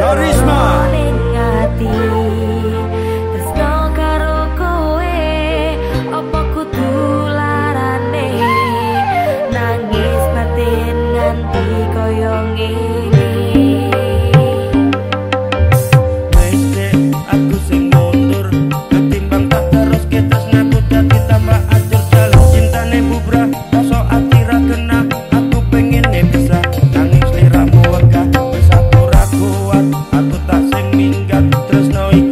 너를 just know you